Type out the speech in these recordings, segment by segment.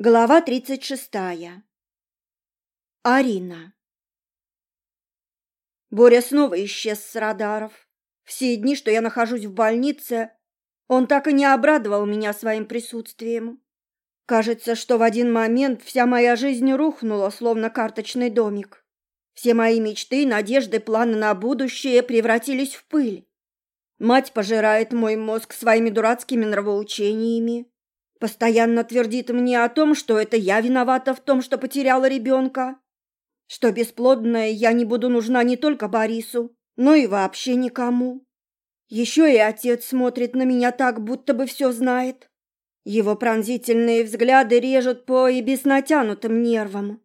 Глава 36. Арина. Боря снова исчез с радаров. Все дни, что я нахожусь в больнице, он так и не обрадовал меня своим присутствием. Кажется, что в один момент вся моя жизнь рухнула, словно карточный домик. Все мои мечты, надежды, планы на будущее превратились в пыль. Мать пожирает мой мозг своими дурацкими нравоучениями. Постоянно твердит мне о том, что это я виновата в том, что потеряла ребенка, что бесплодная я не буду нужна не только Борису, но и вообще никому. Еще и отец смотрит на меня так, будто бы все знает. Его пронзительные взгляды режут по и без натянутым нервам.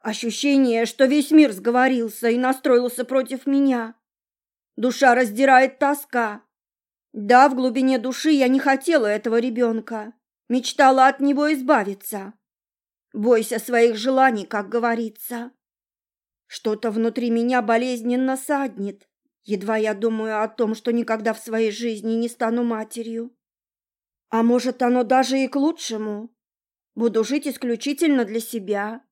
Ощущение, что весь мир сговорился и настроился против меня. Душа раздирает тоска. Да, в глубине души я не хотела этого ребенка. Мечтала от него избавиться. Бойся своих желаний, как говорится. Что-то внутри меня болезненно саднет, едва я думаю о том, что никогда в своей жизни не стану матерью. А может, оно даже и к лучшему. Буду жить исключительно для себя.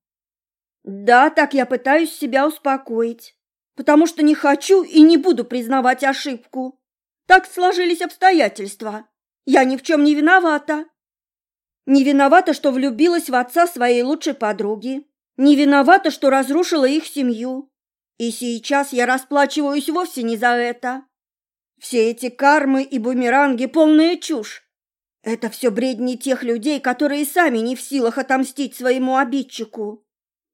Да, так я пытаюсь себя успокоить, потому что не хочу и не буду признавать ошибку. Так сложились обстоятельства. Я ни в чем не виновата. Не виновата, что влюбилась в отца своей лучшей подруги. Не виновата, что разрушила их семью. И сейчас я расплачиваюсь вовсе не за это. Все эти кармы и бумеранги – полная чушь. Это все бредни тех людей, которые сами не в силах отомстить своему обидчику.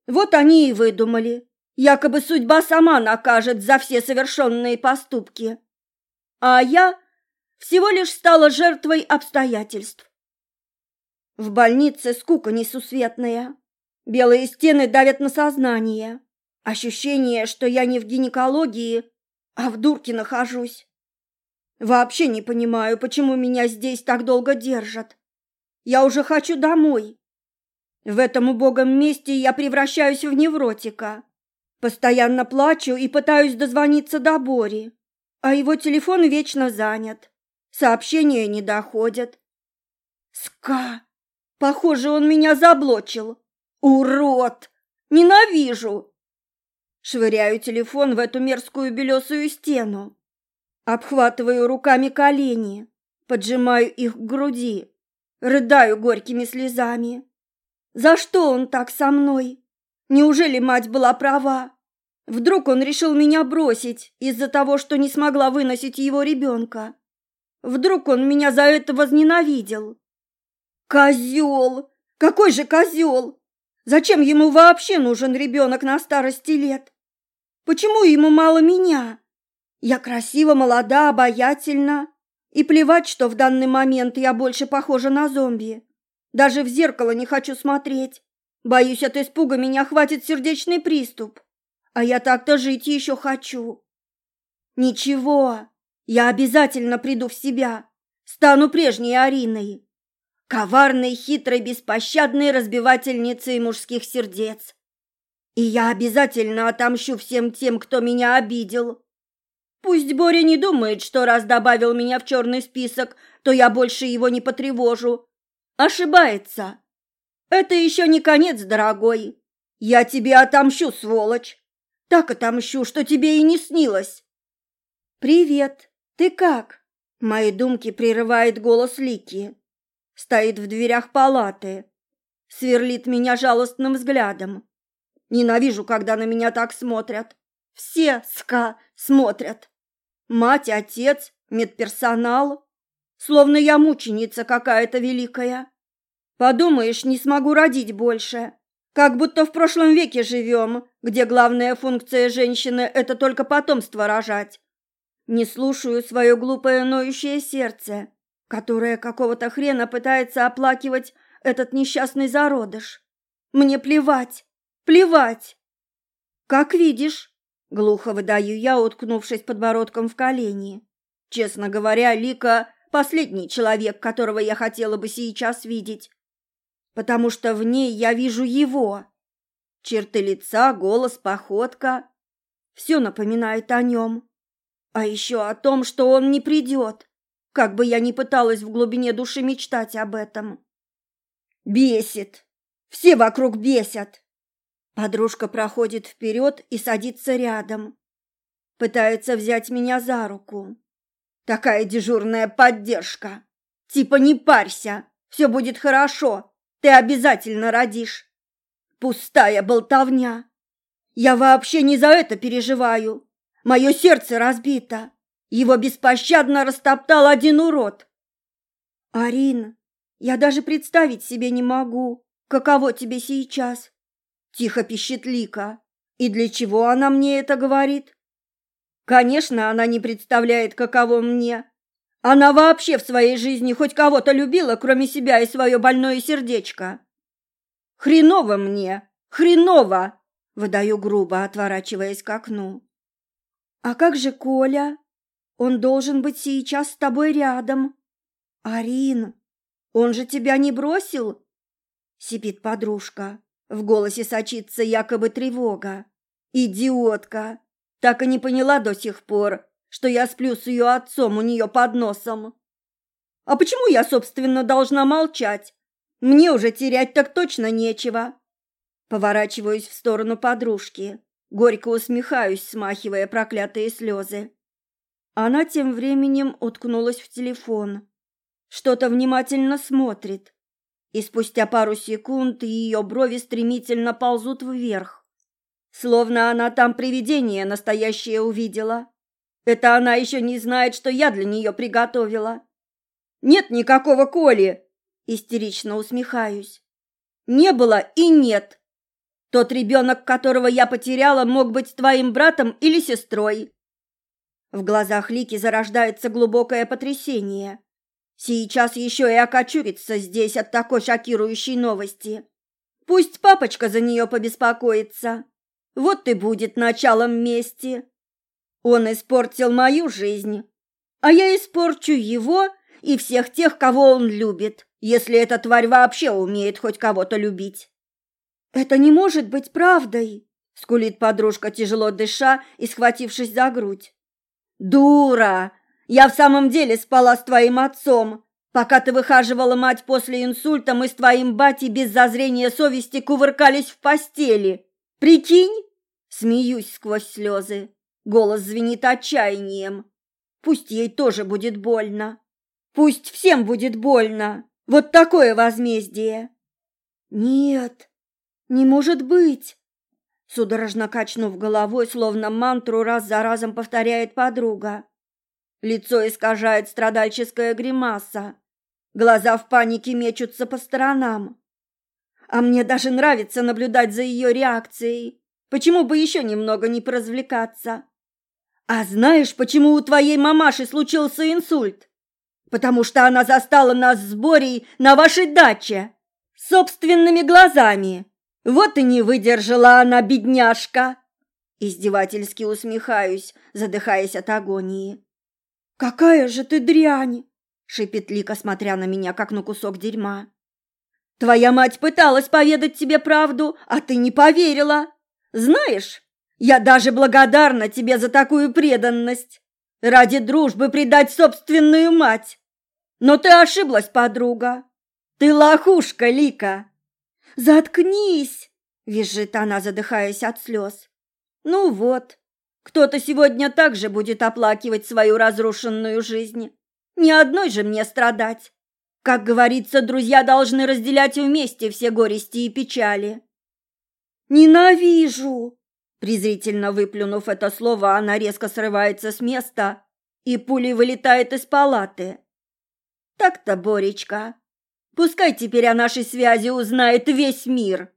Вот они и выдумали. Якобы судьба сама накажет за все совершенные поступки. А я всего лишь стала жертвой обстоятельств. В больнице скука несусветная. Белые стены давят на сознание. Ощущение, что я не в гинекологии, а в дурке нахожусь. Вообще не понимаю, почему меня здесь так долго держат. Я уже хочу домой. В этом убогом месте я превращаюсь в невротика. Постоянно плачу и пытаюсь дозвониться до Бори, а его телефон вечно занят. Сообщения не доходят. Ска! Похоже, он меня заблочил. Урод! Ненавижу! Швыряю телефон в эту мерзкую белесую стену. Обхватываю руками колени, поджимаю их к груди, рыдаю горькими слезами. За что он так со мной? Неужели мать была права? Вдруг он решил меня бросить из-за того, что не смогла выносить его ребенка? Вдруг он меня за это возненавидел? Козел! Какой же козел? Зачем ему вообще нужен ребенок на старости лет? Почему ему мало меня? Я красива, молода, обаятельна. И плевать, что в данный момент я больше похожа на зомби. Даже в зеркало не хочу смотреть. Боюсь, от испуга меня хватит сердечный приступ. А я так-то жить еще хочу. Ничего, я обязательно приду в себя. Стану прежней Ариной коварной, хитрой, беспощадной разбивательницей мужских сердец. И я обязательно отомщу всем тем, кто меня обидел. Пусть Боря не думает, что раз добавил меня в черный список, то я больше его не потревожу. Ошибается. Это еще не конец, дорогой. Я тебе отомщу, сволочь. Так отомщу, что тебе и не снилось. Привет. Ты как? Мои думки прерывает голос Лики стоит в дверях палаты, сверлит меня жалостным взглядом. Ненавижу, когда на меня так смотрят. Все, ска, смотрят. Мать, отец, медперсонал. Словно я мученица какая-то великая. Подумаешь, не смогу родить больше. Как будто в прошлом веке живем, где главная функция женщины – это только потомство рожать. Не слушаю свое глупое ноющее сердце которая какого-то хрена пытается оплакивать этот несчастный зародыш. Мне плевать, плевать. Как видишь, глухо выдаю я, уткнувшись подбородком в колени. Честно говоря, Лика последний человек, которого я хотела бы сейчас видеть, потому что в ней я вижу его. Черты лица, голос, походка все напоминает о нем. А еще о том, что он не придет. Как бы я ни пыталась в глубине души мечтать об этом. Бесит. Все вокруг бесят. Подружка проходит вперед и садится рядом. Пытается взять меня за руку. Такая дежурная поддержка. Типа не парься, все будет хорошо, ты обязательно родишь. Пустая болтовня. Я вообще не за это переживаю. Мое сердце разбито. Его беспощадно растоптал один урод. Арина, я даже представить себе не могу, каково тебе сейчас. Тихо пищит Лика. И для чего она мне это говорит? Конечно, она не представляет, каково мне. Она вообще в своей жизни хоть кого-то любила, кроме себя и свое больное сердечко. Хреново мне, хреново, выдаю грубо, отворачиваясь к окну. А как же Коля? Он должен быть сейчас с тобой рядом. Арин, он же тебя не бросил? Сипит подружка. В голосе сочится якобы тревога. Идиотка! Так и не поняла до сих пор, что я сплю с ее отцом у нее под носом. А почему я, собственно, должна молчать? Мне уже терять так точно нечего. Поворачиваюсь в сторону подружки. Горько усмехаюсь, смахивая проклятые слезы. Она тем временем уткнулась в телефон. Что-то внимательно смотрит. И спустя пару секунд ее брови стремительно ползут вверх. Словно она там привидение настоящее увидела. Это она еще не знает, что я для нее приготовила. Нет никакого Коли, истерично усмехаюсь. Не было и нет. Тот ребенок, которого я потеряла, мог быть твоим братом или сестрой. В глазах Лики зарождается глубокое потрясение. Сейчас еще и окочурится здесь от такой шокирующей новости. Пусть папочка за нее побеспокоится. Вот и будет началом мести. Он испортил мою жизнь, а я испорчу его и всех тех, кого он любит, если эта тварь вообще умеет хоть кого-то любить. «Это не может быть правдой!» — скулит подружка, тяжело дыша и схватившись за грудь. «Дура! Я в самом деле спала с твоим отцом, пока ты выхаживала мать после инсульта, мы с твоим батей без зазрения совести кувыркались в постели. Прикинь?» Смеюсь сквозь слезы. Голос звенит отчаянием. Пусть ей тоже будет больно. Пусть всем будет больно. Вот такое возмездие. Нет, не может быть! Судорожно качнув головой, словно мантру раз за разом повторяет подруга. Лицо искажает страдальческая гримаса. Глаза в панике мечутся по сторонам. А мне даже нравится наблюдать за ее реакцией. Почему бы еще немного не поразвлекаться? А знаешь, почему у твоей мамаши случился инсульт? Потому что она застала нас с Борей на вашей даче. Собственными глазами. Вот и не выдержала она, бедняжка!» Издевательски усмехаюсь, задыхаясь от агонии. «Какая же ты дрянь!» — шипит Лика, смотря на меня, как на кусок дерьма. «Твоя мать пыталась поведать тебе правду, а ты не поверила. Знаешь, я даже благодарна тебе за такую преданность. Ради дружбы предать собственную мать. Но ты ошиблась, подруга. Ты лохушка, Лика. «Заткнись!» – визжит она, задыхаясь от слез. «Ну вот, кто-то сегодня также будет оплакивать свою разрушенную жизнь. Ни одной же мне страдать. Как говорится, друзья должны разделять вместе все горести и печали». «Ненавижу!» Презрительно выплюнув это слово, она резко срывается с места и пулей вылетает из палаты. «Так-то, Боречка, Пускай теперь о нашей связи узнает весь мир.